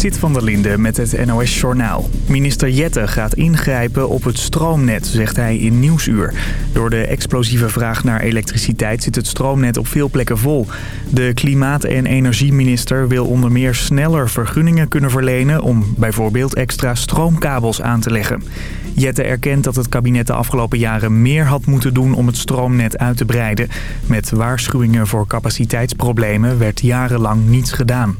Zit van der Linde met het NOS-journaal. Minister Jette gaat ingrijpen op het stroomnet, zegt hij in Nieuwsuur. Door de explosieve vraag naar elektriciteit zit het stroomnet op veel plekken vol. De klimaat- en energieminister wil onder meer sneller vergunningen kunnen verlenen... om bijvoorbeeld extra stroomkabels aan te leggen. Jette erkent dat het kabinet de afgelopen jaren meer had moeten doen om het stroomnet uit te breiden. Met waarschuwingen voor capaciteitsproblemen werd jarenlang niets gedaan.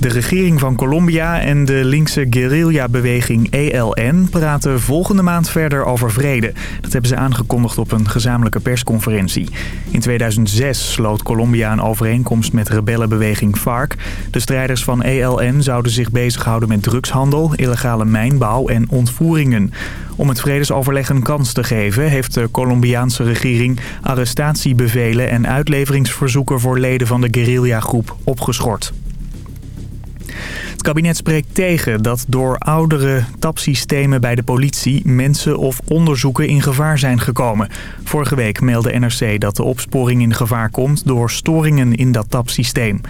De regering van Colombia en de linkse guerrilla-beweging ELN praten volgende maand verder over vrede. Dat hebben ze aangekondigd op een gezamenlijke persconferentie. In 2006 sloot Colombia een overeenkomst met rebellenbeweging FARC. De strijders van ELN zouden zich bezighouden met drugshandel, illegale mijnbouw en ontvoeringen. Om het vredesoverleg een kans te geven heeft de Colombiaanse regering arrestatiebevelen en uitleveringsverzoeken voor leden van de guerrilla-groep opgeschort. Het kabinet spreekt tegen dat door oudere tapsystemen bij de politie mensen of onderzoeken in gevaar zijn gekomen. Vorige week meldde NRC dat de opsporing in gevaar komt door storingen in dat tapsysteem.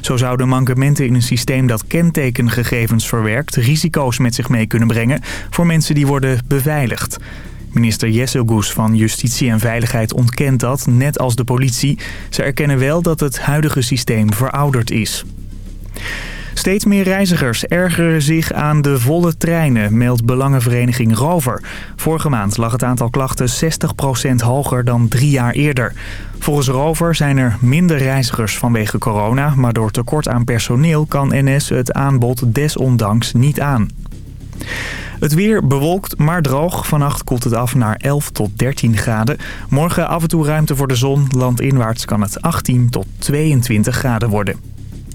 Zo zouden mankementen in een systeem dat kentekengegevens verwerkt risico's met zich mee kunnen brengen voor mensen die worden beveiligd. Minister Jesselgoes van Justitie en Veiligheid ontkent dat, net als de politie. Ze erkennen wel dat het huidige systeem verouderd is. Steeds meer reizigers ergeren zich aan de volle treinen, meldt belangenvereniging Rover. Vorige maand lag het aantal klachten 60% hoger dan drie jaar eerder. Volgens Rover zijn er minder reizigers vanwege corona... maar door tekort aan personeel kan NS het aanbod desondanks niet aan. Het weer bewolkt, maar droog. Vannacht koelt het af naar 11 tot 13 graden. Morgen af en toe ruimte voor de zon. Landinwaarts kan het 18 tot 22 graden worden.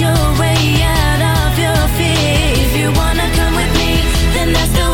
your way out of your fear. If you wanna come with me, then that's the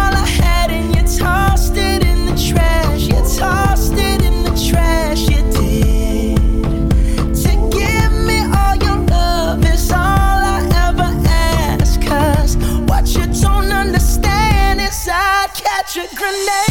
grenade.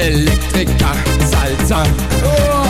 Elektriker, Salsa. Oh.